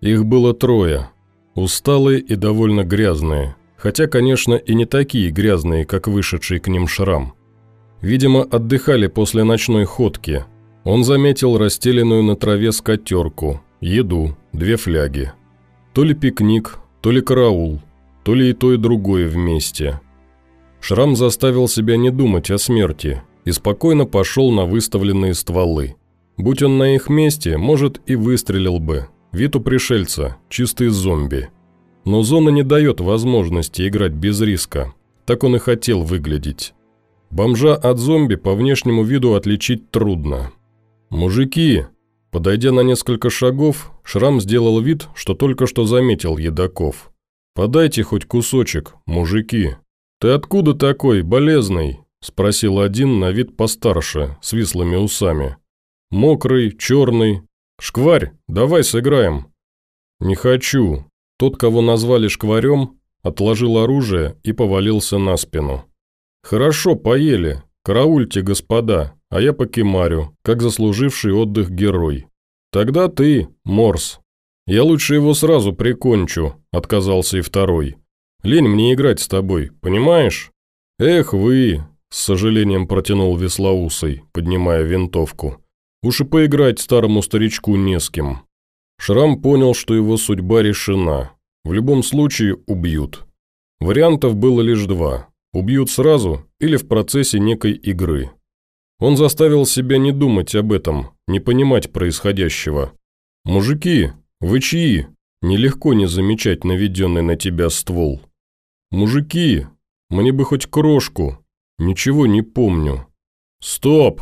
Их было трое. Усталые и довольно грязные. Хотя, конечно, и не такие грязные, как вышедший к ним шрам. Видимо, отдыхали после ночной ходки. Он заметил расстеленную на траве скатерку, еду, две фляги. То ли пикник, то ли караул, то ли и то, и другое вместе. Шрам заставил себя не думать о смерти и спокойно пошел на выставленные стволы. Будь он на их месте, может, и выстрелил бы. Вид у пришельца – чистый зомби. Но зона не дает возможности играть без риска. Так он и хотел выглядеть. Бомжа от зомби по внешнему виду отличить трудно. «Мужики!» Подойдя на несколько шагов, Шрам сделал вид, что только что заметил едоков. «Подайте хоть кусочек, мужики!» «Ты откуда такой, болезный?» – спросил один на вид постарше, с вислыми усами. «Мокрый, черный. Шкварь, давай сыграем». «Не хочу». Тот, кого назвали шкварем, отложил оружие и повалился на спину. «Хорошо, поели. Караульте, господа, а я покемарю, как заслуживший отдых герой. Тогда ты, Морс. Я лучше его сразу прикончу», – отказался и второй. Лень мне играть с тобой, понимаешь? Эх вы, с сожалением протянул Веслоусый, поднимая винтовку. Уж и поиграть старому старичку не с кем. Шрам понял, что его судьба решена. В любом случае убьют. Вариантов было лишь два. Убьют сразу или в процессе некой игры. Он заставил себя не думать об этом, не понимать происходящего. «Мужики, вы чьи?» Нелегко не замечать наведенный на тебя ствол. «Мужики, мне бы хоть крошку. Ничего не помню». «Стоп!»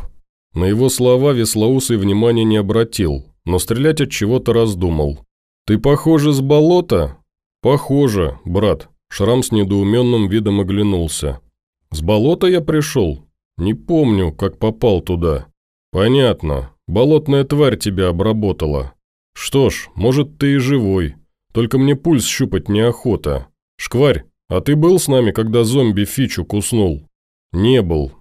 На его слова Веслоусый внимания не обратил, но стрелять от чего-то раздумал. «Ты похоже с болота?» «Похоже, брат». Шрам с недоуменным видом оглянулся. «С болота я пришел? Не помню, как попал туда». «Понятно. Болотная тварь тебя обработала. Что ж, может, ты и живой. Только мне пульс щупать неохота. Шкварь, «А ты был с нами, когда зомби Фичу куснул?» «Не был.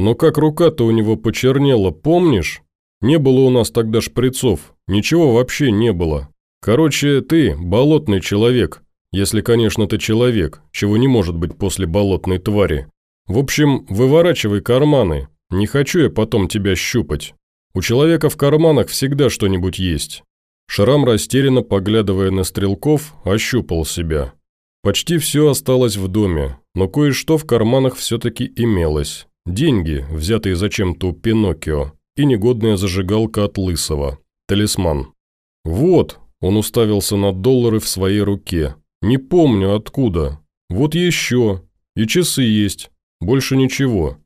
Но как рука-то у него почернела, помнишь? Не было у нас тогда шприцов, ничего вообще не было. Короче, ты болотный человек, если, конечно, ты человек, чего не может быть после болотной твари. В общем, выворачивай карманы, не хочу я потом тебя щупать. У человека в карманах всегда что-нибудь есть». Шрам, растерянно поглядывая на стрелков, ощупал себя. Почти все осталось в доме, но кое-что в карманах все-таки имелось. Деньги, взятые зачем-то у Пиноккио, и негодная зажигалка от Лысого. Талисман. «Вот», – он уставился на доллары в своей руке. «Не помню откуда. Вот еще. И часы есть. Больше ничего».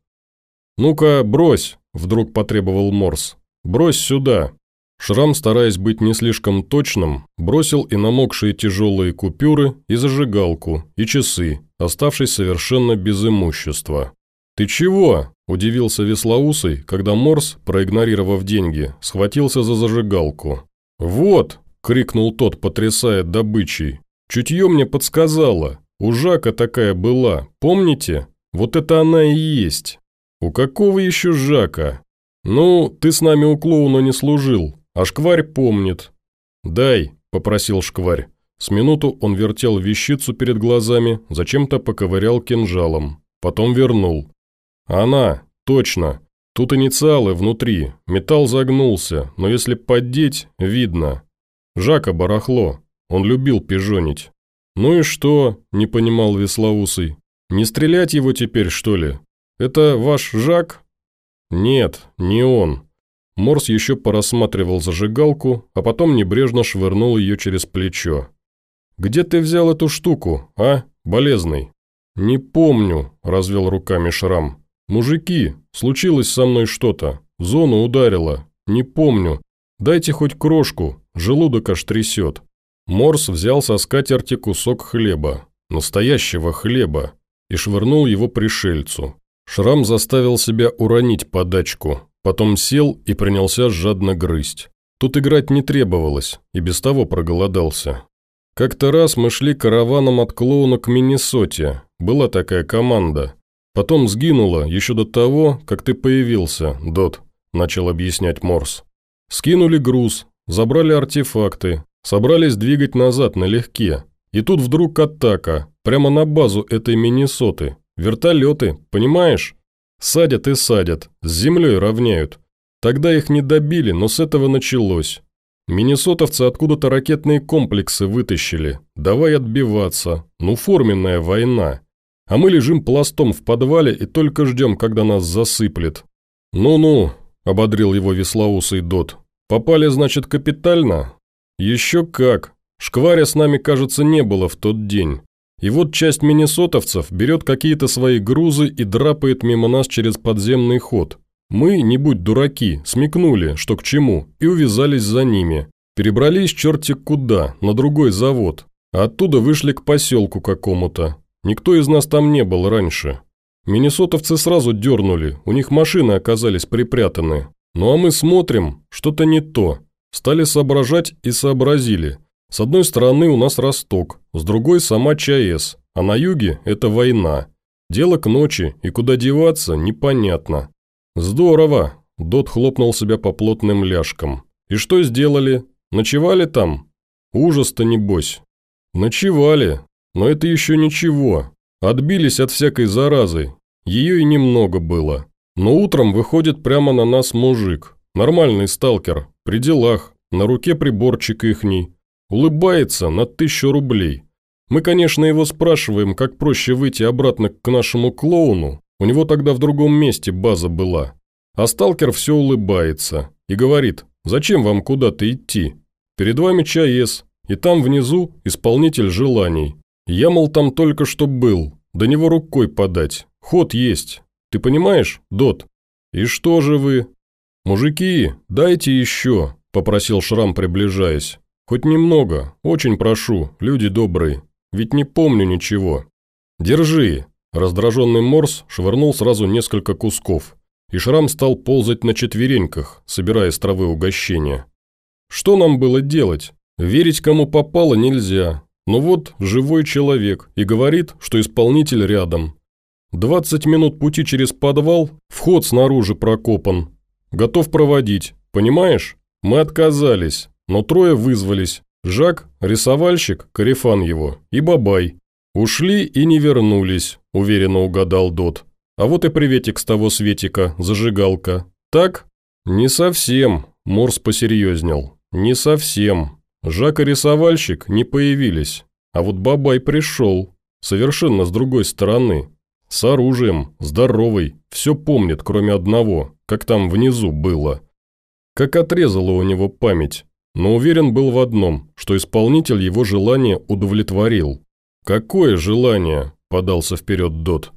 «Ну-ка, брось», – вдруг потребовал Морс. «Брось сюда». Шрам, стараясь быть не слишком точным, бросил и намокшие тяжелые купюры, и зажигалку, и часы, оставшись совершенно без имущества. «Ты чего?» – удивился Веслоусый, когда Морс, проигнорировав деньги, схватился за зажигалку. «Вот!» – крикнул тот, потрясая добычей. «Чутье мне подсказало. У Жака такая была, помните? Вот это она и есть. У какого еще Жака? Ну, ты с нами у клоуна не служил, а шкварь помнит. «Дай», – попросил шкварь. С минуту он вертел вещицу перед глазами, зачем-то поковырял кинжалом. Потом вернул. «Она, точно. Тут инициалы внутри. Металл загнулся, но если поддеть, видно. Жака барахло. Он любил пижонить». «Ну и что?» – не понимал Веслоусый. «Не стрелять его теперь, что ли? Это ваш Жак?» «Нет, не он. Морс еще порассматривал зажигалку, а потом небрежно швырнул ее через плечо. «Где ты взял эту штуку, а, болезный?» «Не помню», – развел руками Шрам. «Мужики, случилось со мной что-то. Зону ударило. Не помню. Дайте хоть крошку, желудок аж трясет». Морс взял со скатерти кусок хлеба, настоящего хлеба, и швырнул его пришельцу. Шрам заставил себя уронить подачку, Потом сел и принялся жадно грызть. Тут играть не требовалось, и без того проголодался. Как-то раз мы шли караваном от клоуна к Миннесоте. Была такая команда. Потом сгинула еще до того, как ты появился, Дот, начал объяснять Морс. Скинули груз, забрали артефакты, Собрались двигать назад налегке. И тут вдруг атака, прямо на базу этой Миннесоты. Вертолеты, понимаешь? Садят и садят, с землей равняют. Тогда их не добили, но с этого началось. Миннесотовцы откуда-то ракетные комплексы вытащили. Давай отбиваться. Ну, форменная война. А мы лежим пластом в подвале и только ждем, когда нас засыплет. «Ну-ну», – ободрил его веслоусый Дот. «Попали, значит, капитально?» «Еще как. Шкваря с нами, кажется, не было в тот день. И вот часть миннесотовцев берет какие-то свои грузы и драпает мимо нас через подземный ход. Мы, не будь дураки, смекнули, что к чему, и увязались за ними. Перебрались черти куда, на другой завод. А оттуда вышли к поселку какому-то. Никто из нас там не был раньше. Миннесотовцы сразу дернули, у них машины оказались припрятаны. Ну а мы смотрим, что-то не то. Стали соображать и сообразили. С одной стороны у нас Росток, с другой сама ЧАЭС, а на юге это война. Дело к ночи, и куда деваться, непонятно. «Здорово!» – Дот хлопнул себя по плотным ляжкам. «И что сделали? Ночевали там? Ужас-то небось!» «Ночевали, но это еще ничего. Отбились от всякой заразы. Ее и немного было. Но утром выходит прямо на нас мужик. Нормальный сталкер, при делах, на руке приборчик ихний. Улыбается на тысячу рублей. Мы, конечно, его спрашиваем, как проще выйти обратно к нашему клоуну, у него тогда в другом месте база была. А сталкер все улыбается и говорит, зачем вам куда-то идти? Перед вами ЧАЭС, и там внизу исполнитель желаний. Я, мол, там только что был, до него рукой подать, ход есть. Ты понимаешь, Дот? И что же вы? Мужики, дайте еще, попросил Шрам, приближаясь. Хоть немного, очень прошу, люди добрые, ведь не помню ничего. Держи, Раздраженный Морс швырнул сразу несколько кусков, и Шрам стал ползать на четвереньках, собирая с травы угощения. Что нам было делать? Верить кому попало нельзя. Но вот живой человек и говорит, что исполнитель рядом. 20 минут пути через подвал, вход снаружи прокопан. Готов проводить, понимаешь? Мы отказались, но трое вызвались. Жак, рисовальщик, Карифан его и Бабай. «Ушли и не вернулись», – уверенно угадал Дот. «А вот и приветик с того светика, зажигалка. Так?» «Не совсем», – Морс посерьезнел. «Не совсем. Жак и рисовальщик не появились. А вот Бабай пришел. Совершенно с другой стороны. С оружием, здоровый, все помнит, кроме одного, как там внизу было. Как отрезала у него память. Но уверен был в одном, что исполнитель его желание удовлетворил. «Какое желание?» – подался вперед Дот.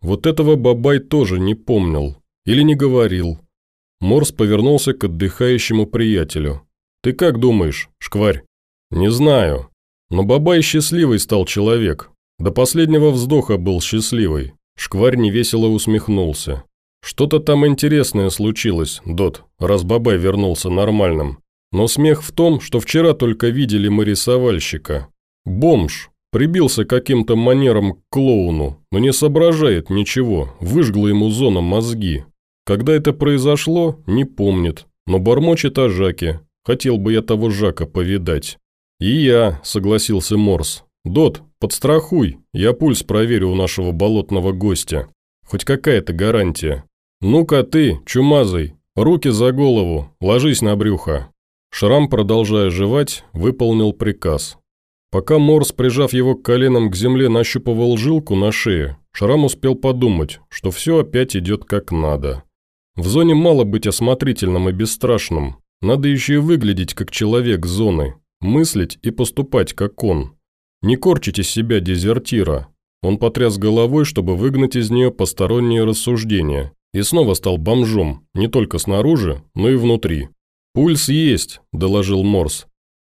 Вот этого Бабай тоже не помнил. Или не говорил. Морс повернулся к отдыхающему приятелю. «Ты как думаешь, шкварь?» «Не знаю. Но Бабай счастливый стал человек. До последнего вздоха был счастливый». Шкварь невесело усмехнулся. «Что-то там интересное случилось, Дот, раз Бабай вернулся нормальным. Но смех в том, что вчера только видели мы рисовальщика. Бомж, Прибился каким-то манером к клоуну, но не соображает ничего, выжгла ему зона мозги. Когда это произошло, не помнит, но бормочет о Жаке. Хотел бы я того Жака повидать. «И я», – согласился Морс. «Дот, подстрахуй, я пульс проверю у нашего болотного гостя. Хоть какая-то гарантия. Ну-ка ты, чумазый, руки за голову, ложись на брюхо». Шрам, продолжая жевать, выполнил приказ. Пока Морс, прижав его коленом к земле, нащупывал жилку на шее, Шрам успел подумать, что все опять идет как надо. В зоне мало быть осмотрительным и бесстрашным, надо еще и выглядеть как человек зоны, мыслить и поступать как он. Не корчить из себя дезертира. Он потряс головой, чтобы выгнать из нее посторонние рассуждения, и снова стал бомжом, не только снаружи, но и внутри. «Пульс есть», – доложил Морс.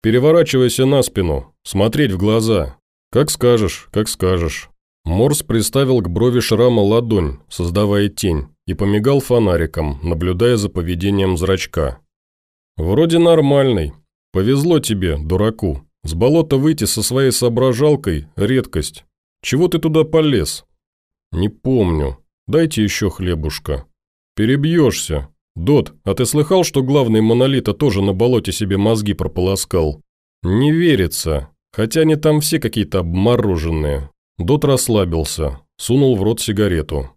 «Переворачивайся на спину, смотреть в глаза. Как скажешь, как скажешь». Морс приставил к брови шрама ладонь, создавая тень, и помигал фонариком, наблюдая за поведением зрачка. «Вроде нормальный. Повезло тебе, дураку. С болота выйти со своей соображалкой – редкость. Чего ты туда полез?» «Не помню. Дайте еще хлебушка». «Перебьешься. «Дот, а ты слыхал, что главный монолита тоже на болоте себе мозги прополоскал?» «Не верится. Хотя они там все какие-то обмороженные». Дот расслабился, сунул в рот сигарету.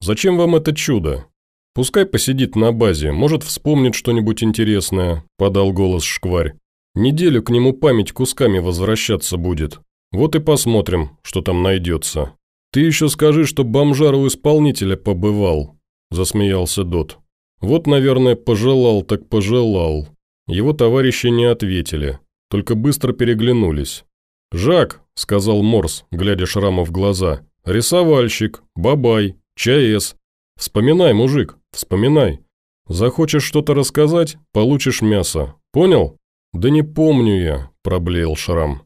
«Зачем вам это чудо? Пускай посидит на базе, может, вспомнит что-нибудь интересное», – подал голос Шкварь. «Неделю к нему память кусками возвращаться будет. Вот и посмотрим, что там найдется». «Ты еще скажи, что бомжар у исполнителя побывал», – засмеялся Дот. «Вот, наверное, пожелал так пожелал». Его товарищи не ответили, только быстро переглянулись. «Жак», – сказал Морс, глядя Шраму в глаза, – «рисовальщик, бабай, ЧАЭС. Вспоминай, мужик, вспоминай. Захочешь что-то рассказать – получишь мясо. Понял?» «Да не помню я», – проблеял Шрам.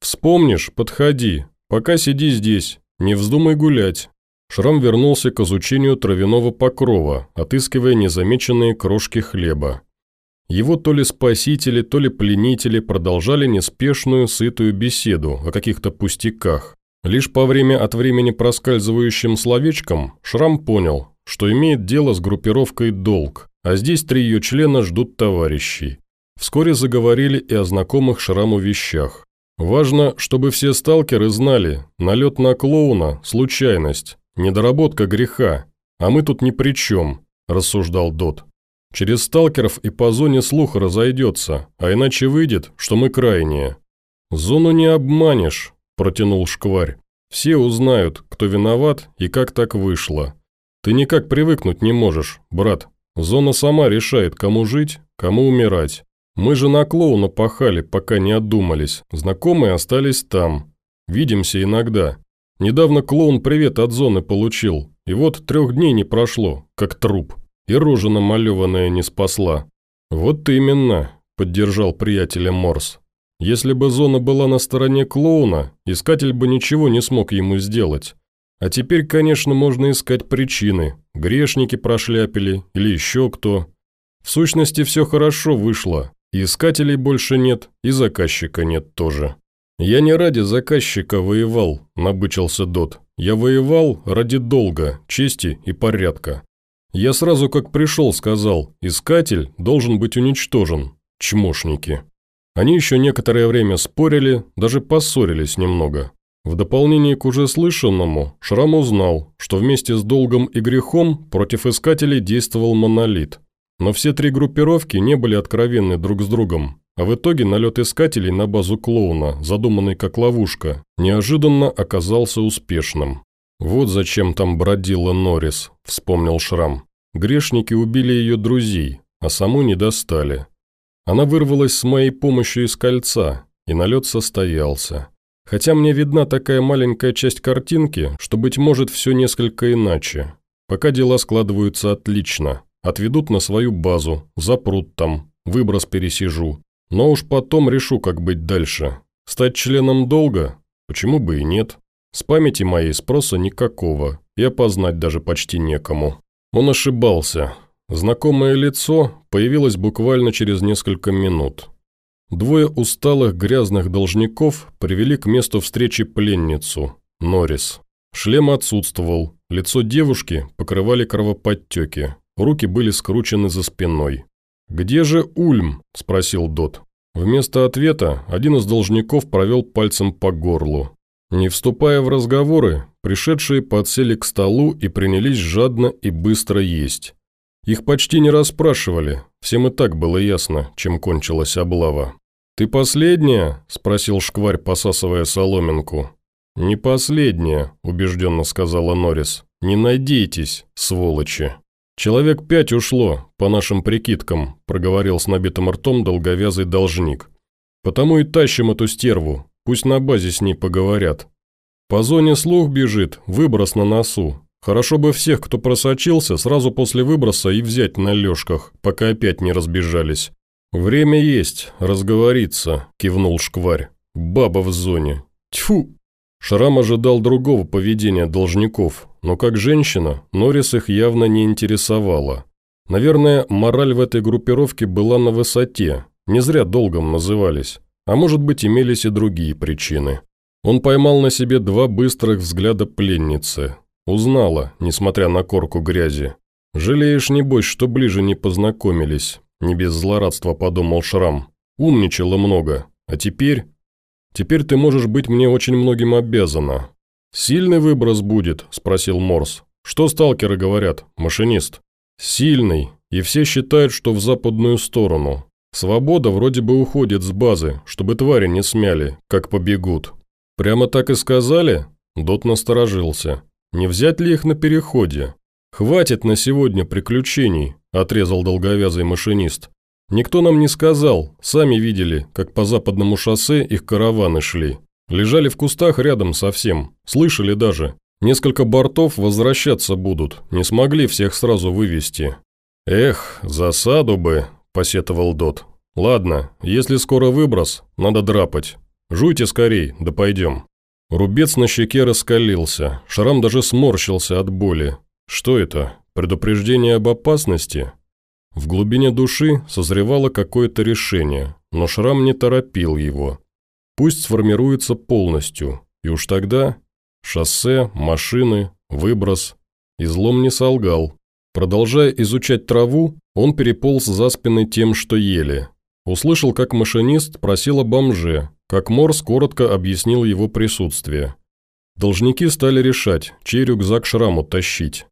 «Вспомнишь – подходи. Пока сиди здесь, не вздумай гулять». Шрам вернулся к изучению травяного покрова, отыскивая незамеченные крошки хлеба. Его то ли спасители, то ли пленители продолжали неспешную, сытую беседу о каких-то пустяках. Лишь по время от времени проскальзывающим словечком Шрам понял, что имеет дело с группировкой «Долг», а здесь три ее члена ждут товарищей. Вскоре заговорили и о знакомых Шраму вещах. Важно, чтобы все сталкеры знали, налет на клоуна – случайность, недоработка греха, а мы тут ни при чем, рассуждал Дот. Через сталкеров и по зоне слух разойдется, а иначе выйдет, что мы крайние. «Зону не обманешь», – протянул Шкварь. «Все узнают, кто виноват и как так вышло. Ты никак привыкнуть не можешь, брат. Зона сама решает, кому жить, кому умирать. Мы же на клоуна пахали, пока не отдумались. Знакомые остались там. Видимся иногда. Недавно клоун привет от зоны получил, и вот трех дней не прошло, как труп» и рожа намалеванная не спасла. «Вот именно», – поддержал приятеля Морс. «Если бы зона была на стороне клоуна, искатель бы ничего не смог ему сделать. А теперь, конечно, можно искать причины. Грешники прошляпили или еще кто. В сущности, все хорошо вышло. И искателей больше нет, и заказчика нет тоже». «Я не ради заказчика воевал», – набычился Дот. «Я воевал ради долга, чести и порядка. Я сразу как пришел сказал, искатель должен быть уничтожен. Чмошники. Они еще некоторое время спорили, даже поссорились немного. В дополнение к уже слышанному, Шрам узнал, что вместе с долгом и грехом против искателей действовал монолит. Но все три группировки не были откровенны друг с другом, а в итоге налет искателей на базу клоуна, задуманный как ловушка, неожиданно оказался успешным. «Вот зачем там бродила Норрис», – вспомнил Шрам. Грешники убили ее друзей, а саму не достали. Она вырвалась с моей помощью из кольца, и налет состоялся. Хотя мне видна такая маленькая часть картинки, что, быть может, все несколько иначе. Пока дела складываются отлично. Отведут на свою базу, запрут там, выброс пересижу. Но уж потом решу, как быть дальше. Стать членом долга? Почему бы и нет? С памяти моей спроса никакого, и опознать даже почти некому. Он ошибался. Знакомое лицо появилось буквально через несколько минут. Двое усталых грязных должников привели к месту встречи пленницу, Норрис. Шлем отсутствовал, лицо девушки покрывали кровоподтеки, руки были скручены за спиной. «Где же Ульм?» – спросил Дот. Вместо ответа один из должников провел пальцем по горлу. Не вступая в разговоры, пришедшие подсели к столу и принялись жадно и быстро есть. Их почти не расспрашивали, всем и так было ясно, чем кончилась облава. «Ты последняя?» – спросил шкварь, посасывая соломинку. «Не последняя», – убежденно сказала Норрис. «Не надейтесь, сволочи». «Человек пять ушло, по нашим прикидкам», – проговорил с набитым ртом долговязый должник. «Потому и тащим эту стерву, Пусть на базе с ней поговорят. По зоне слух бежит, выброс на носу. Хорошо бы всех, кто просочился, сразу после выброса и взять на лёжках, пока опять не разбежались. «Время есть, разговориться», – кивнул шкварь. «Баба в зоне. Тьфу!» Шрам ожидал другого поведения должников, но как женщина, Норрис их явно не интересовала. Наверное, мораль в этой группировке была на высоте, не зря долгом назывались. А может быть, имелись и другие причины. Он поймал на себе два быстрых взгляда пленницы. Узнала, несмотря на корку грязи. «Жалеешь, небось, что ближе не познакомились», – не без злорадства подумал Шрам. «Умничала много. А теперь? Теперь ты можешь быть мне очень многим обязана». «Сильный выброс будет?» – спросил Морс. «Что сталкеры говорят, машинист?» «Сильный, и все считают, что в западную сторону. Свобода вроде бы уходит с базы, чтобы твари не смяли, как побегут». «Прямо так и сказали?» Дот насторожился. «Не взять ли их на переходе?» «Хватит на сегодня приключений», – отрезал долговязый машинист. «Никто нам не сказал, сами видели, как по западному шоссе их караваны шли. Лежали в кустах рядом совсем, слышали даже. Несколько бортов возвращаться будут, не смогли всех сразу вывести. «Эх, засаду бы», – посетовал Дот. «Ладно, если скоро выброс, надо драпать. Жуйте скорей, да пойдем». Рубец на щеке раскалился, Шрам даже сморщился от боли. Что это? Предупреждение об опасности? В глубине души созревало какое-то решение, но Шрам не торопил его. Пусть сформируется полностью, и уж тогда шоссе, машины, выброс. Излом не солгал. Продолжая изучать траву, он переполз за спиной тем, что ели. Услышал, как машинист просил о бомже, как Морс коротко объяснил его присутствие. Должники стали решать, чей рюкзак шраму тащить.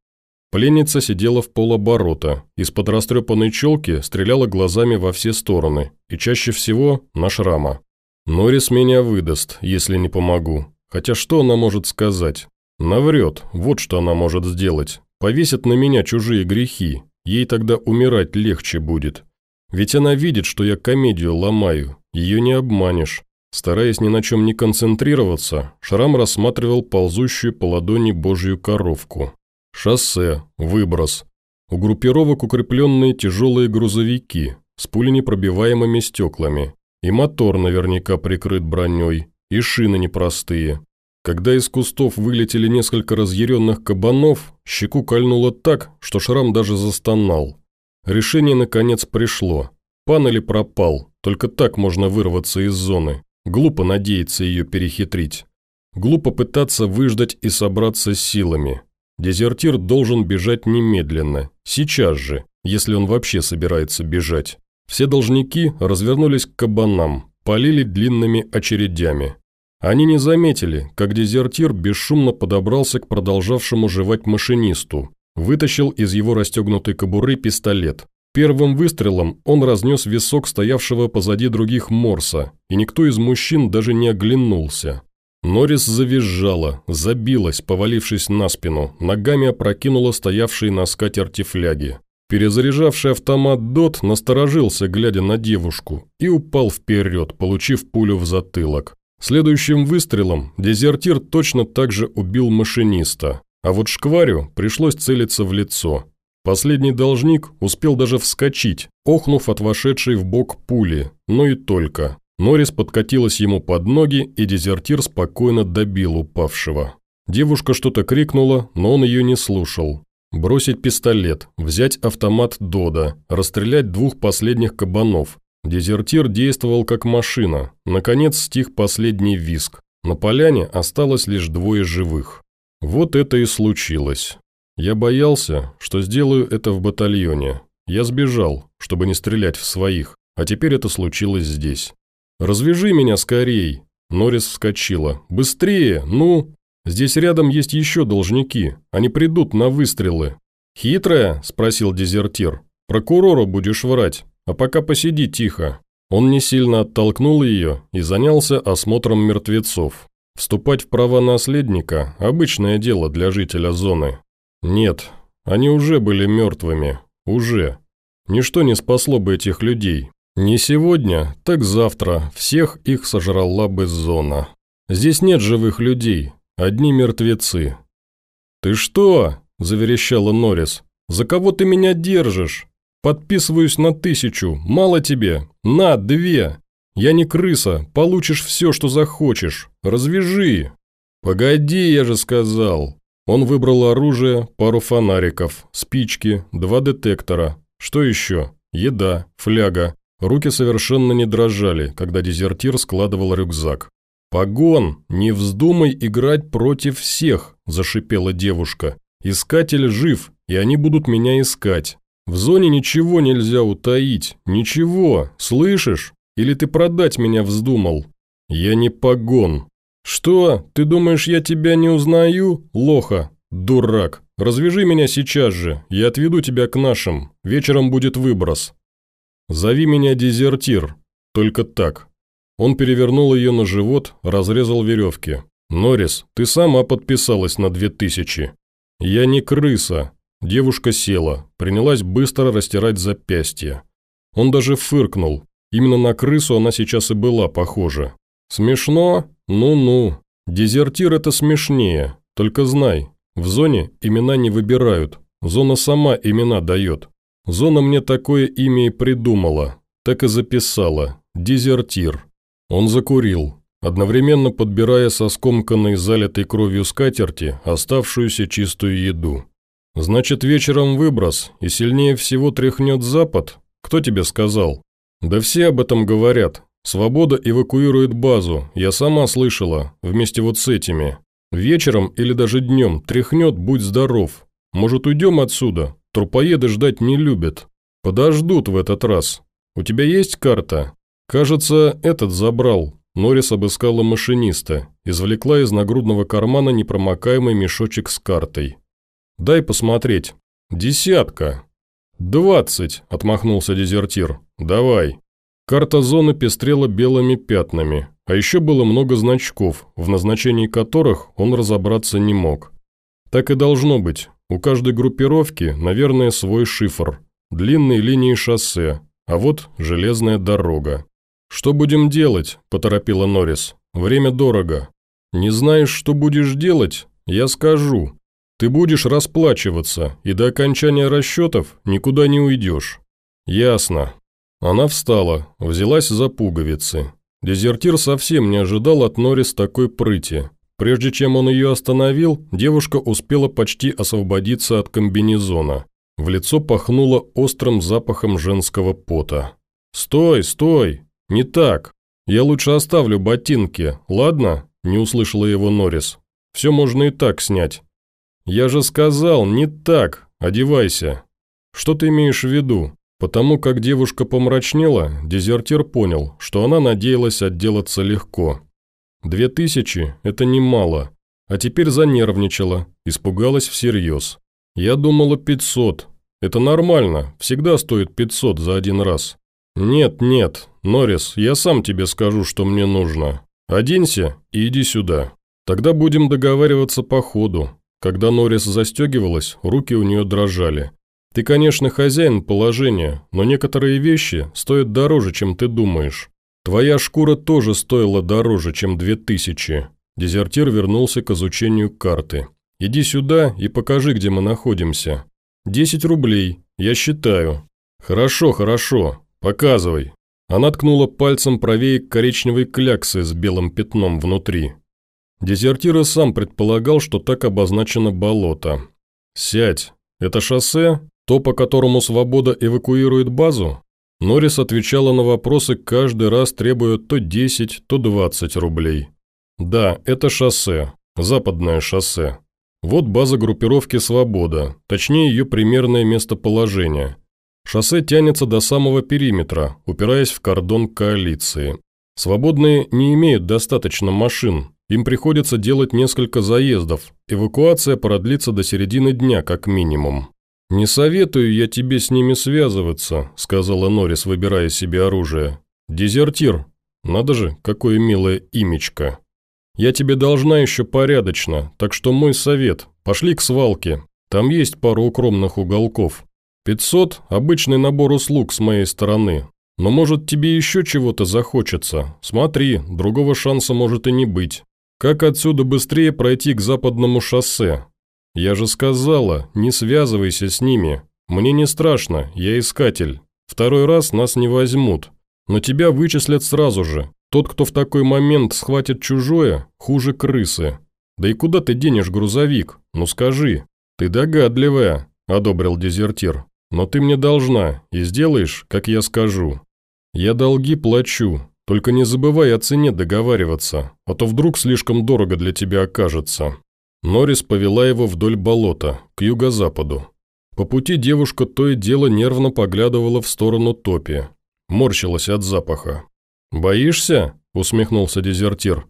Пленница сидела в полоборота, из-под растрепанной челки стреляла глазами во все стороны, и чаще всего на шрама. Норрис меня выдаст, если не помогу. Хотя что она может сказать? Наврет, вот что она может сделать. Повесит на меня чужие грехи, ей тогда умирать легче будет. Ведь она видит, что я комедию ломаю, ее не обманешь. Стараясь ни на чем не концентрироваться, Шрам рассматривал ползущую по ладони божью коровку. Шоссе, выброс. У группировок укрепленные тяжелые грузовики с пуленепробиваемыми стеклами. И мотор наверняка прикрыт броней, и шины непростые. Когда из кустов вылетели несколько разъяренных кабанов, щеку кольнуло так, что шрам даже застонал. Решение наконец пришло. Панели пропал, только так можно вырваться из зоны. Глупо надеяться ее перехитрить. Глупо пытаться выждать и собраться с силами. Дезертир должен бежать немедленно, сейчас же, если он вообще собирается бежать. Все должники развернулись к кабанам, полили длинными очередями. Они не заметили, как дезертир бесшумно подобрался к продолжавшему жевать машинисту, вытащил из его расстегнутой кобуры пистолет. Первым выстрелом он разнес висок стоявшего позади других Морса, и никто из мужчин даже не оглянулся. Норрис завизжала, забилась, повалившись на спину, ногами опрокинула стоявшие на скатерти фляги. Перезаряжавший автомат Дот насторожился, глядя на девушку, и упал вперед, получив пулю в затылок. Следующим выстрелом дезертир точно так же убил машиниста, а вот шкварю пришлось целиться в лицо. Последний должник успел даже вскочить, охнув от вошедшей в бок пули, но и только. Норрис подкатилась ему под ноги, и дезертир спокойно добил упавшего. Девушка что-то крикнула, но он ее не слушал. Бросить пистолет, взять автомат Дода, расстрелять двух последних кабанов. Дезертир действовал как машина. Наконец стих последний виск. На поляне осталось лишь двое живых. Вот это и случилось. Я боялся, что сделаю это в батальоне. Я сбежал, чтобы не стрелять в своих, а теперь это случилось здесь. «Развяжи меня скорей!» Норрис вскочила. «Быстрее! Ну!» Здесь рядом есть еще должники. Они придут на выстрелы». «Хитрая?» – спросил дезертир. «Прокурору будешь врать, а пока посиди тихо». Он не сильно оттолкнул ее и занялся осмотром мертвецов. Вступать в права наследника – обычное дело для жителя зоны. Нет, они уже были мертвыми. Уже. Ничто не спасло бы этих людей. Не сегодня, так завтра всех их сожрала бы зона. Здесь нет живых людей, Одни мертвецы. «Ты что?» – заверещала Норрис. «За кого ты меня держишь? Подписываюсь на тысячу. Мало тебе? На, две. Я не крыса, получишь все, что захочешь. Развяжи!» «Погоди, я же сказал!» Он выбрал оружие, пару фонариков, спички, два детектора. Что еще? Еда, фляга. Руки совершенно не дрожали, когда дезертир складывал рюкзак. «Погон, не вздумай играть против всех», – зашипела девушка. «Искатель жив, и они будут меня искать. В зоне ничего нельзя утаить, ничего, слышишь? Или ты продать меня вздумал?» «Я не погон». «Что? Ты думаешь, я тебя не узнаю, лоха? Дурак. Развяжи меня сейчас же, я отведу тебя к нашим. Вечером будет выброс». «Зови меня дезертир. Только так». Он перевернул ее на живот, разрезал веревки. «Норрис, ты сама подписалась на две тысячи». «Я не крыса». Девушка села, принялась быстро растирать запястье. Он даже фыркнул. Именно на крысу она сейчас и была похожа. «Смешно? Ну-ну. Дезертир – это смешнее. Только знай, в зоне имена не выбирают. Зона сама имена дает. Зона мне такое имя и придумала. Так и записала. Дезертир». Он закурил, одновременно подбирая со скомканной залитой кровью скатерти оставшуюся чистую еду. «Значит, вечером выброс, и сильнее всего тряхнет запад? Кто тебе сказал?» «Да все об этом говорят. Свобода эвакуирует базу, я сама слышала, вместе вот с этими. Вечером или даже днем тряхнет, будь здоров. Может, уйдем отсюда? Трупоеды ждать не любят. Подождут в этот раз. У тебя есть карта?» «Кажется, этот забрал». Норрис обыскала машиниста, извлекла из нагрудного кармана непромокаемый мешочек с картой. «Дай посмотреть. Десятка». «Двадцать», – отмахнулся дезертир. «Давай». Карта зоны пестрела белыми пятнами, а еще было много значков, в назначении которых он разобраться не мог. Так и должно быть. У каждой группировки, наверное, свой шифр. Длинные линии шоссе, а вот железная дорога. «Что будем делать?» – поторопила Норрис. «Время дорого. Не знаешь, что будешь делать? Я скажу. Ты будешь расплачиваться, и до окончания расчетов никуда не уйдешь». «Ясно». Она встала, взялась за пуговицы. Дезертир совсем не ожидал от Норрис такой прыти. Прежде чем он ее остановил, девушка успела почти освободиться от комбинезона. В лицо пахнуло острым запахом женского пота. «Стой, стой! «Не так. Я лучше оставлю ботинки, ладно?» – не услышала его Норрис. «Все можно и так снять». «Я же сказал, не так. Одевайся». «Что ты имеешь в виду?» Потому как девушка помрачнела, дезертир понял, что она надеялась отделаться легко. Две тысячи – это немало. А теперь занервничала, испугалась всерьез. Я думала пятьсот. Это нормально, всегда стоит пятьсот за один раз. «Нет, нет, Норрис, я сам тебе скажу, что мне нужно. Оденься и иди сюда. Тогда будем договариваться по ходу». Когда Норрис застегивалась, руки у нее дрожали. «Ты, конечно, хозяин положения, но некоторые вещи стоят дороже, чем ты думаешь. Твоя шкура тоже стоила дороже, чем две тысячи». Дезертир вернулся к изучению карты. «Иди сюда и покажи, где мы находимся. Десять рублей, я считаю». «Хорошо, хорошо. «Показывай». Она ткнула пальцем правее коричневой кляксы с белым пятном внутри. Дезертир сам предполагал, что так обозначено болото. «Сядь. Это шоссе? То, по которому «Свобода» эвакуирует базу?» Норрис отвечала на вопросы, каждый раз требуя то 10, то 20 рублей. «Да, это шоссе. Западное шоссе. Вот база группировки «Свобода», точнее ее примерное местоположение. Шоссе тянется до самого периметра, упираясь в кордон коалиции. Свободные не имеют достаточно машин, им приходится делать несколько заездов, эвакуация продлится до середины дня как минимум. «Не советую я тебе с ними связываться», – сказала Норрис, выбирая себе оружие. «Дезертир. Надо же, какое милое имечко. Я тебе должна еще порядочно, так что мой совет – пошли к свалке. Там есть пару укромных уголков. 500 – обычный набор услуг с моей стороны. Но может тебе еще чего-то захочется. Смотри, другого шанса может и не быть. Как отсюда быстрее пройти к западному шоссе? Я же сказала, не связывайся с ними. Мне не страшно, я искатель. Второй раз нас не возьмут. Но тебя вычислят сразу же. Тот, кто в такой момент схватит чужое, хуже крысы. Да и куда ты денешь грузовик? Ну скажи. Ты догадливая, одобрил дезертир. Но ты мне должна и сделаешь, как я скажу. Я долги плачу, только не забывай о цене договариваться, а то вдруг слишком дорого для тебя окажется». Норрис повела его вдоль болота, к юго-западу. По пути девушка то и дело нервно поглядывала в сторону топи. Морщилась от запаха. «Боишься?» – усмехнулся дезертир.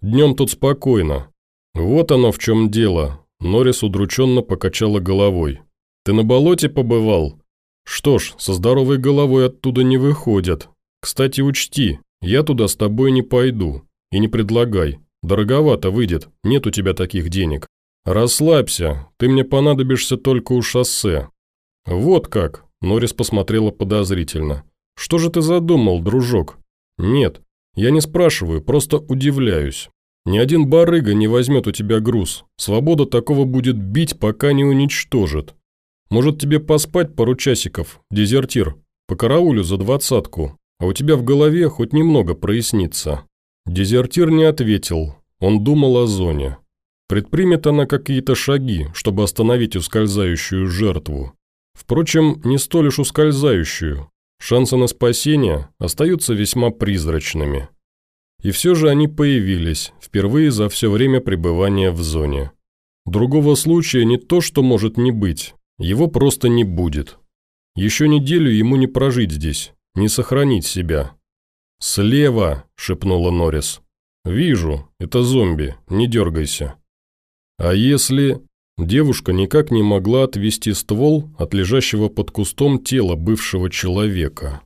«Днем тут спокойно». «Вот оно в чем дело», – Норрис удрученно покачала головой. «Ты на болоте побывал?» «Что ж, со здоровой головой оттуда не выходят. Кстати, учти, я туда с тобой не пойду. И не предлагай. Дороговато выйдет, нет у тебя таких денег. Расслабься, ты мне понадобишься только у шоссе». «Вот как», – Норрис посмотрела подозрительно. «Что же ты задумал, дружок?» «Нет, я не спрашиваю, просто удивляюсь. Ни один барыга не возьмет у тебя груз. Свобода такого будет бить, пока не уничтожит. Может, тебе поспать пару часиков, дезертир, по караулю за двадцатку, а у тебя в голове хоть немного прояснится». Дезертир не ответил, он думал о зоне. Предпримет она какие-то шаги, чтобы остановить ускользающую жертву. Впрочем, не столь уж ускользающую. Шансы на спасение остаются весьма призрачными. И все же они появились, впервые за все время пребывания в зоне. Другого случая не то, что может не быть, его просто не будет. Еще неделю ему не прожить здесь, не сохранить себя. «Слева!» – шепнула Норрис. «Вижу, это зомби, не дергайся». «А если...» Девушка никак не могла отвести ствол от лежащего под кустом тела бывшего человека.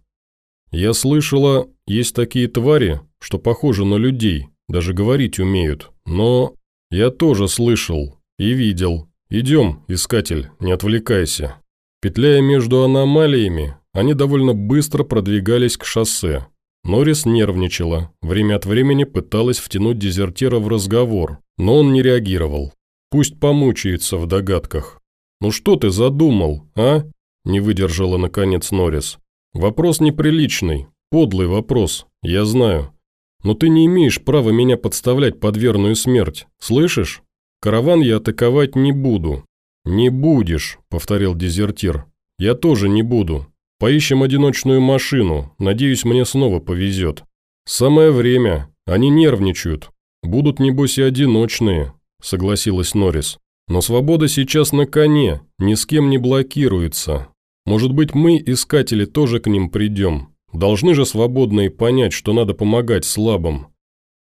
«Я слышала, есть такие твари, что похожи на людей, даже говорить умеют, но...» «Я тоже слышал и видел. Идем, искатель, не отвлекайся». Петляя между аномалиями, они довольно быстро продвигались к шоссе. Норрис нервничала, время от времени пыталась втянуть дезертира в разговор, но он не реагировал. Пусть помучается в догадках. «Ну что ты задумал, а?» – не выдержала наконец Норрис. «Вопрос неприличный, подлый вопрос, я знаю. Но ты не имеешь права меня подставлять под верную смерть, слышишь? Караван я атаковать не буду». «Не будешь», – повторил дезертир. «Я тоже не буду. Поищем одиночную машину, надеюсь, мне снова повезет. Самое время, они нервничают. Будут, небось, и одиночные, – согласилась Норрис. «Но свобода сейчас на коне, ни с кем не блокируется. Может быть, мы, искатели, тоже к ним придем. Должны же свободные понять, что надо помогать слабым.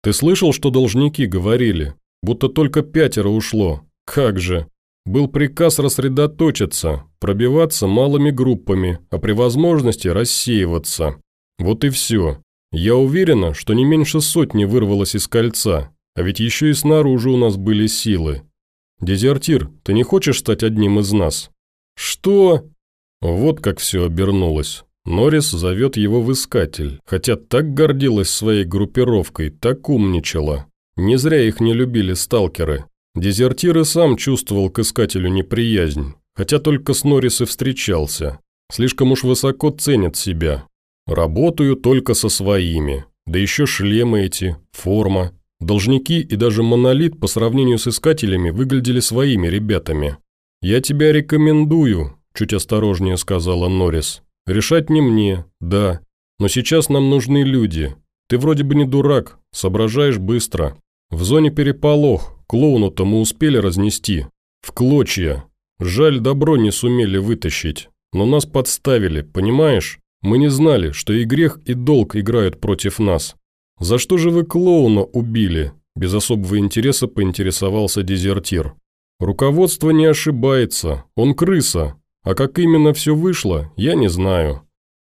Ты слышал, что должники говорили? Будто только пятеро ушло. Как же? Был приказ рассредоточиться, пробиваться малыми группами, а при возможности рассеиваться. Вот и все. Я уверена, что не меньше сотни вырвалось из кольца, а ведь еще и снаружи у нас были силы. Дезертир, ты не хочешь стать одним из нас? Что? Вот как все обернулось. Норрис зовет его в искатель, хотя так гордилась своей группировкой, так умничала. Не зря их не любили сталкеры. Дезертир и сам чувствовал к искателю неприязнь, хотя только с Норрис и встречался. Слишком уж высоко ценят себя. Работаю только со своими. Да еще шлемы эти, форма. Должники и даже монолит по сравнению с искателями выглядели своими ребятами. «Я тебя рекомендую», – чуть осторожнее сказала Норрис. «Решать не мне, да. Но сейчас нам нужны люди. Ты вроде бы не дурак, соображаешь быстро. В зоне переполох, клоуну-то мы успели разнести. В клочья. Жаль, добро не сумели вытащить. Но нас подставили, понимаешь? Мы не знали, что и грех, и долг играют против нас. «За что же вы клоуна убили?» – без особого интереса поинтересовался дезертир. «Руководство не ошибается, он крыса, а как именно все вышло, я не знаю.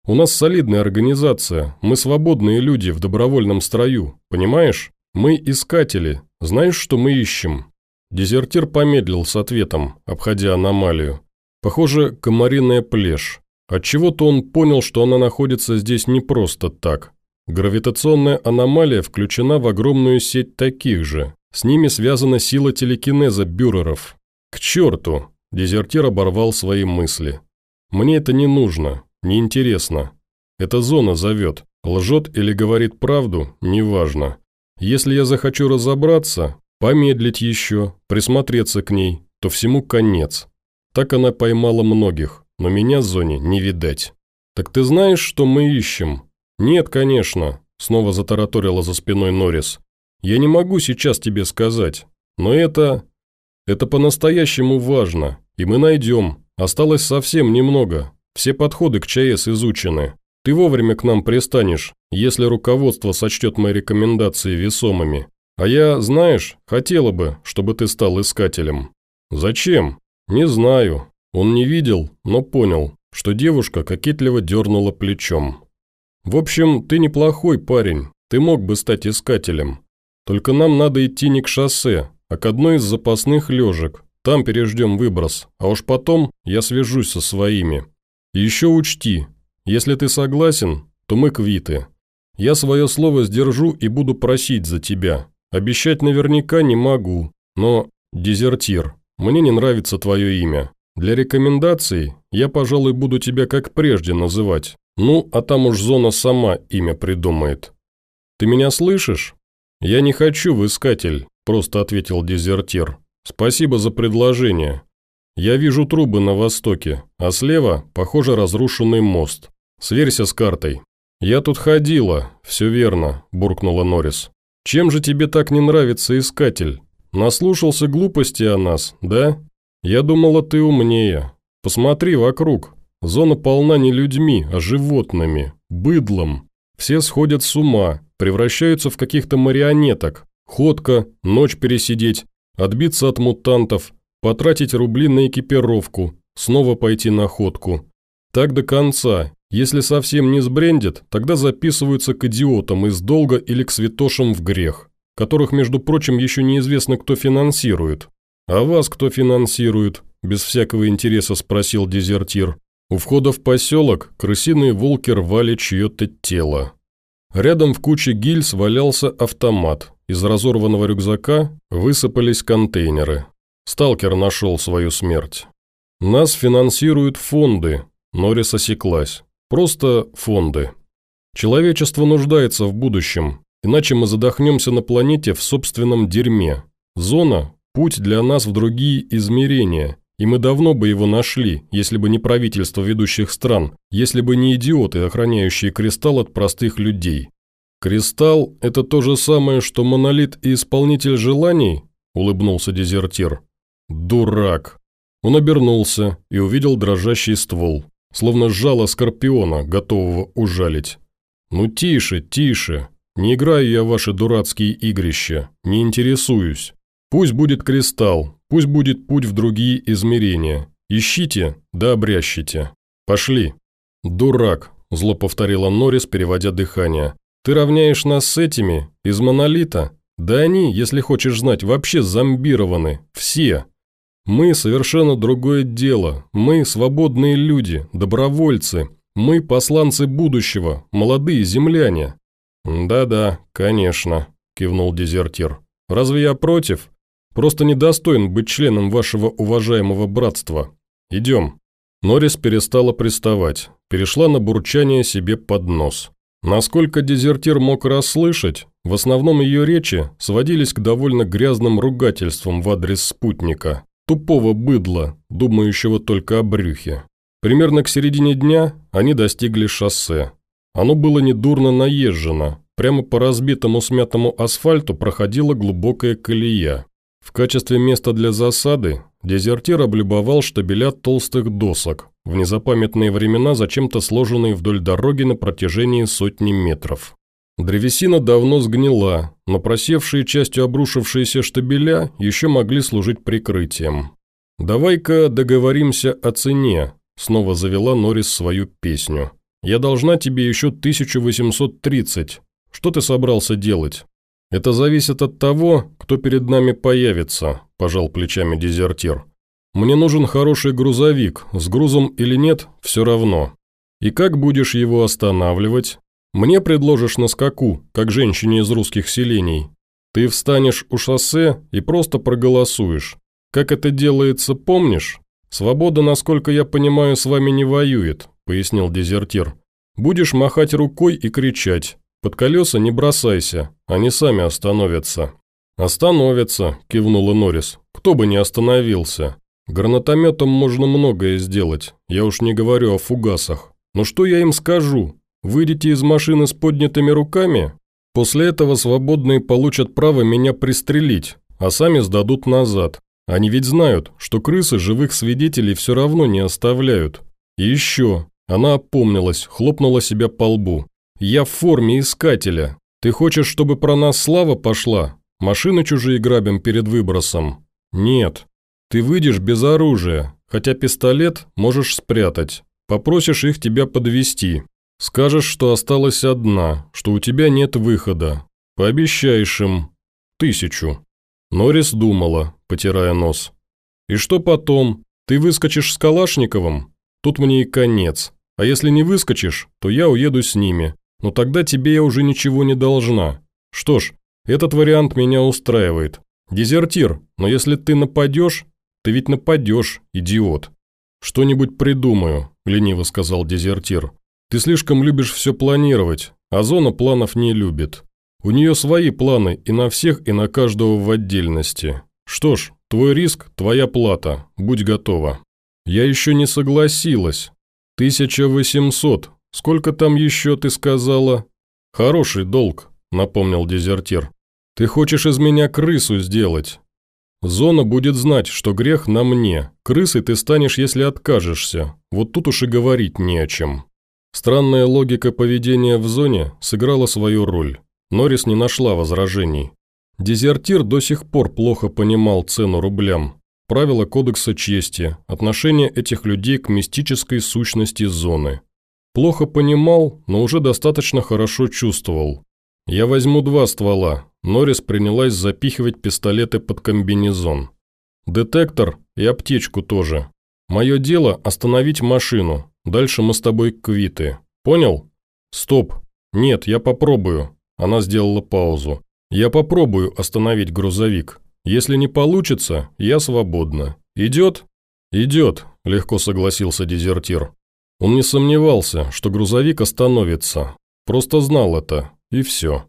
У нас солидная организация, мы свободные люди в добровольном строю, понимаешь? Мы искатели, знаешь, что мы ищем?» Дезертир помедлил с ответом, обходя аномалию. Похоже, комариная плешь. Отчего-то он понял, что она находится здесь не просто так. Гравитационная аномалия включена в огромную сеть таких же. С ними связана сила телекинеза бюреров. К черту! Дезертир оборвал свои мысли. Мне это не нужно, не интересно. Эта зона зовет. Лжет или говорит правду, неважно. Если я захочу разобраться, помедлить еще, присмотреться к ней, то всему конец. Так она поймала многих, но меня зоне не видать. Так ты знаешь, что мы ищем? «Нет, конечно», – снова затараторила за спиной Норрис. «Я не могу сейчас тебе сказать, но это... это по-настоящему важно, и мы найдем. Осталось совсем немного, все подходы к ЧАЭС изучены. Ты вовремя к нам пристанешь, если руководство сочтет мои рекомендации весомыми. А я, знаешь, хотела бы, чтобы ты стал искателем». «Зачем?» «Не знаю. Он не видел, но понял, что девушка кокетливо дернула плечом. В общем, ты неплохой парень, ты мог бы стать искателем. Только нам надо идти не к шоссе, а к одной из запасных лежек. Там переждем выброс, а уж потом я свяжусь со своими. И еще учти, если ты согласен, то мы квиты. Я свое слово сдержу и буду просить за тебя. Обещать наверняка не могу, но дезертир. Мне не нравится твое имя. Для рекомендаций я, пожалуй, буду тебя как прежде называть. Ну, а там уж зона сама имя придумает. Ты меня слышишь? Я не хочу в искатель, просто ответил дезертир. «Спасибо за предложение. Я вижу трубы на востоке, а слева, похоже, разрушенный мост. Сверься с картой». «Я тут ходила, все верно», – буркнула Норрис. «Чем же тебе так не нравится искатель? Наслушался глупости о нас, да? Я думала, ты умнее. Посмотри вокруг. Зона полна не людьми, а животными, быдлом. Все сходят с ума, превращаются в каких-то марионеток. Ходка, ночь пересидеть, отбиться от мутантов, потратить рубли на экипировку, снова пойти на ходку. Так до конца. Если совсем не сбрендит, тогда записываются к идиотам из долга или к святошам в грех, которых, между прочим, еще неизвестно, кто финансирует. «А вас кто финансирует?» – без всякого интереса спросил дезертир. У входа в поселок крысиные волки рвали чье-то тело. Рядом в куче гильз валялся автомат, из разорванного рюкзака высыпались контейнеры. Сталкер нашел свою смерть. «Нас финансируют фонды», – Норрис осеклась. «Просто фонды. Человечество нуждается в будущем, иначе мы задохнемся на планете в собственном дерьме. Зона – путь для нас в другие измерения, и мы давно бы его нашли, если бы не правительство ведущих стран, если бы не идиоты, охраняющие кристалл от простых людей. «Кристалл – это то же самое, что монолит и исполнитель желаний?» – улыбнулся дезертир. «Дурак!» Он обернулся и увидел дрожащий ствол, словно жало скорпиона, готового ужалить. «Ну тише, тише! Не играю я в ваши дурацкие игрища, не интересуюсь. Пусть будет кристалл, пусть будет путь в другие измерения. Ищите, да обрящите. Пошли!» «Дурак!» – зло повторила Норрис, переводя дыхание. Ты равняешь нас с этими, из монолита? Да они, если хочешь знать, вообще зомбированы, все. Мы совершенно другое дело, мы свободные люди, добровольцы, мы посланцы будущего, молодые земляне». «Да-да, конечно», – кивнул дезертир. «Разве я против? Просто недостоин быть членом вашего уважаемого братства. Идем». Норрис перестала приставать, перешла на бурчание себе под нос. Насколько дезертир мог расслышать, в основном ее речи сводились к довольно грязным ругательствам в адрес спутника, тупого быдла, думающего только о брюхе. Примерно к середине дня они достигли шоссе. Оно было недурно наезжено, прямо по разбитому смятому асфальту проходила глубокая колея. В качестве места для засады дезертир облюбовал штабеля толстых досок, в незапамятные времена зачем-то сложенные вдоль дороги на протяжении сотни метров. Древесина давно сгнила, но просевшие частью обрушившиеся штабеля еще могли служить прикрытием. «Давай-ка договоримся о цене», – снова завела Норрис свою песню. «Я должна тебе еще 1830. Что ты собрался делать?» «Это зависит от того, кто перед нами появится», – пожал плечами дезертир. «Мне нужен хороший грузовик, с грузом или нет, все равно. И как будешь его останавливать? Мне предложишь на скаку, как женщине из русских селений. Ты встанешь у шоссе и просто проголосуешь. Как это делается, помнишь? Свобода, насколько я понимаю, с вами не воюет», – пояснил дезертир. «Будешь махать рукой и кричать. Под колеса не бросайся, они сами остановятся». «Остановятся», – кивнула Норрис. «Кто бы не остановился. Гранатометом можно многое сделать, я уж не говорю о фугасах. Но что я им скажу? Выйдете из машины с поднятыми руками? После этого свободные получат право меня пристрелить, а сами сдадут назад. Они ведь знают, что крысы живых свидетелей все равно не оставляют. И еще, Она опомнилась, хлопнула себя по лбу. «Я в форме искателя. Ты хочешь, чтобы про нас слава пошла? Машины чужие грабим перед выбросом?» «Нет. Ты выйдешь без оружия, хотя пистолет можешь спрятать. Попросишь их тебя подвести. Скажешь, что осталась одна, что у тебя нет выхода. Пообещаешь им. Тысячу». Норрис думала, потирая нос. «И что потом? Ты выскочишь с Калашниковым? Тут мне и конец. А если не выскочишь, то я уеду с ними. Но тогда тебе я уже ничего не должна. Что ж, этот вариант меня устраивает. Дезертир, но если ты нападешь, ты ведь нападешь, идиот. Что-нибудь придумаю, лениво сказал дезертир. Ты слишком любишь все планировать, а зона планов не любит. У нее свои планы и на всех, и на каждого в отдельности. Что ж, твой риск – твоя плата, будь готова. Я еще не согласилась. Тысяча восемьсот, «Сколько там еще, ты сказала?» «Хороший долг», – напомнил дезертир. «Ты хочешь из меня крысу сделать?» «Зона будет знать, что грех на мне. Крысой ты станешь, если откажешься. Вот тут уж и говорить не о чем». Странная логика поведения в зоне сыграла свою роль. Норрис не нашла возражений. Дезертир до сих пор плохо понимал цену рублям, правила кодекса чести, отношение этих людей к мистической сущности зоны. Плохо понимал, но уже достаточно хорошо чувствовал. «Я возьму два ствола», Норрис принялась запихивать пистолеты под комбинезон. «Детектор и аптечку тоже. Мое дело – остановить машину. Дальше мы с тобой квиты. Понял?» «Стоп. Нет, я попробую». Она сделала паузу. «Я попробую остановить грузовик. Если не получится, я свободна. Идет?» «Идет», – легко согласился дезертир. Он не сомневался, что грузовик остановится. Просто знал это, и все.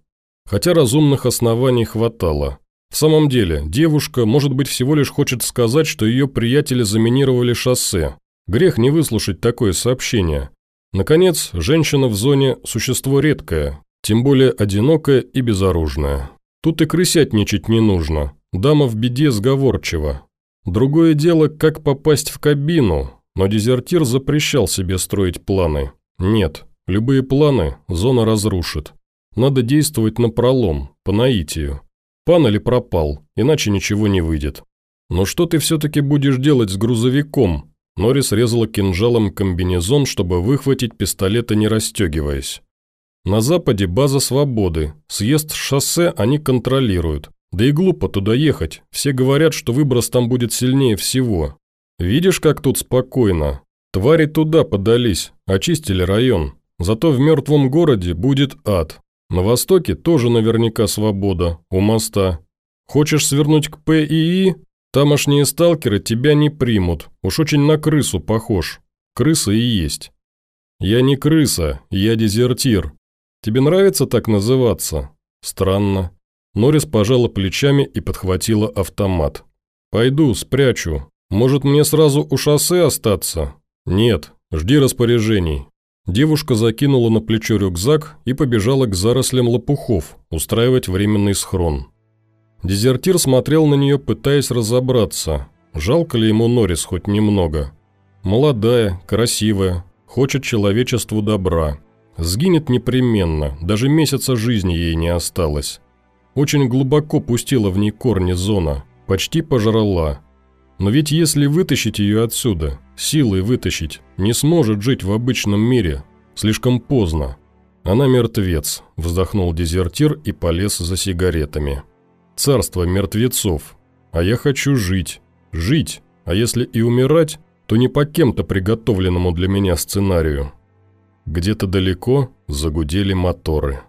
Хотя разумных оснований хватало. В самом деле, девушка, может быть, всего лишь хочет сказать, что ее приятели заминировали шоссе. Грех не выслушать такое сообщение. Наконец, женщина в зоне – существо редкое, тем более одинокое и безоружное. Тут и крысятничать не нужно. Дама в беде сговорчива. Другое дело, как попасть в кабину, но дезертир запрещал себе строить планы. Нет, любые планы зона разрушит. Надо действовать на пролом, по наитию. Пан или пропал, иначе ничего не выйдет. Но что ты все-таки будешь делать с грузовиком? Норрис резала кинжалом комбинезон, чтобы выхватить пистолета, не расстегиваясь. На западе база свободы, съезд с шоссе они контролируют. Да и глупо туда ехать, все говорят, что выброс там будет сильнее всего. Видишь, как тут спокойно? Твари туда подались, очистили район. Зато в мертвом городе будет ад. На востоке тоже наверняка свобода, у моста. Хочешь свернуть к ПИИ? Тамошние сталкеры тебя не примут, уж очень на крысу похож. Крыса и есть. Я не крыса, я дезертир. Тебе нравится так называться? Странно. Норрис пожала плечами и подхватила автомат. «Пойду, спрячу. Может, мне сразу у шоссе остаться? Нет, жди распоряжений». Девушка закинула на плечо рюкзак и побежала к зарослям лопухов, устраивать временный схрон. Дезертир смотрел на нее, пытаясь разобраться, жалко ли ему Норрис хоть немного. Молодая, красивая, хочет человечеству добра. Сгинет непременно, даже месяца жизни ей не осталось. Очень глубоко пустила в ней корни зона, почти пожрала, но ведь если вытащить ее отсюда, силой вытащить, не сможет жить в обычном мире. Слишком поздно. Она мертвец, вздохнул дезертир и полез за сигаретами. Царство мертвецов. А я хочу жить. Жить. А если и умирать, то не по кем-то приготовленному для меня сценарию. Где-то далеко загудели моторы.